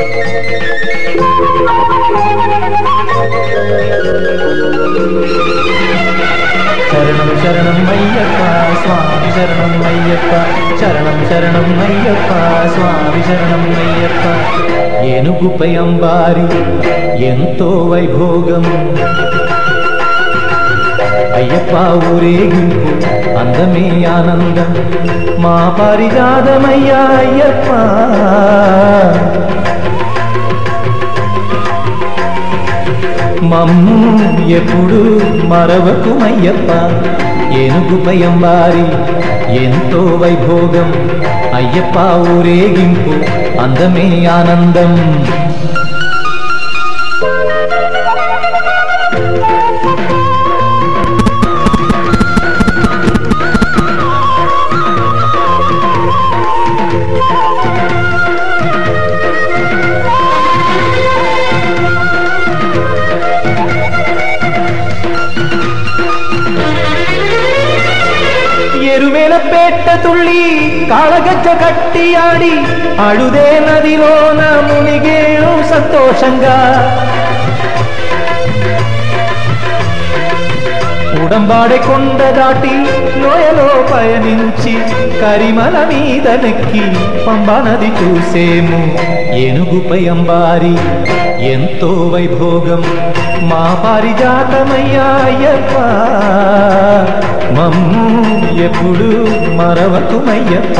శరణం శరణం అయ్యప్ప స్వామి శరణం అయ్యప్ప శరణం శరణం అయ్యప్ప స్వామి శరణం అయ్యప్ప. ఏనుగుపై అంబారి ఎంతో వైభోగం. అయ్యప్ప ఊరేగింపు అందమే ఆనందం. మా పరిజాతమయ్యా అయ్యప్ప. మమ్ము ఎప్పుడు మరవకుమయ్యప్ప భయం వారి ఎంతో వైభోగం. అయ్యప్ప ఊరేగింపు అందమే ఆనందం. వేలపేట తుళ్ళి కాళగజ్జ కట్టి ఆడి అడుదే నదిలోన మునిగేను సంతోషంగా. ఉడంబాడే కొండ దాటి లోయలో పయనించి కరిమల మీద నెక్కి పంబా నది చూసేము. ఏనుగుపై అంబారి ఎంతో వైభోగం మా పారిజాతమయ్యా అయ్యప్ప. ఎప్పుడు మరవకుమయ్యప్ప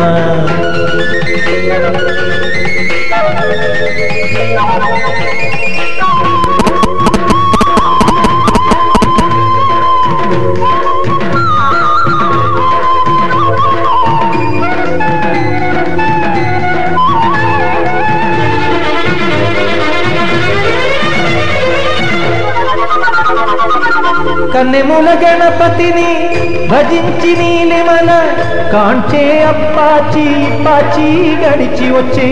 కన్నెముల గణపతిని భజించి నీలిమల కాంచే అప్పాచి పాచి గడిచి వచ్చే.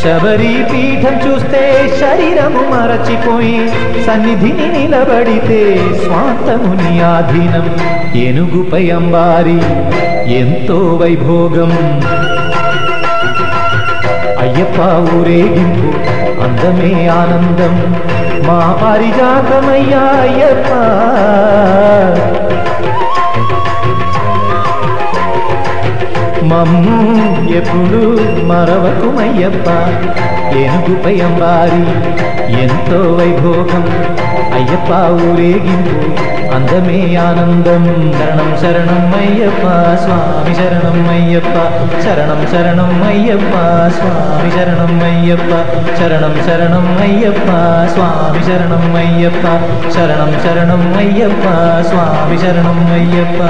శబరి పీఠం చూస్తే శరీరము మరచిపోయి సన్నిధిని నిలబడితే స్వాంతముని ఆధీనం. ఏనుగుపై అంబారి ఎంతో వైభోగం. అయ్యప్ప ఊరేగింపు అందమే ఆనందం మా పారిజాతమయ్యా అయ్యప్ప మమ్ము ఎప్పుడు మరవకుమయ్యప్ప ఏనుగుపై అంబారి ఎంతో వైభోగం అయ్యప్ప ఊరేగింపు అందమే ఆనందం శరణం శరణం అయ్యప్ప స్వామి శరణం అయ్యప్ప శరణం శరణం అయ్యప్ప స్వామి శరణం అయ్యప్ప శరణం శరణం అయ్యప్ప స్వామి శరణం అయ్యప్ప శరణం శరణం అయ్యప్ప స్వామి శరణం అయ్యప్ప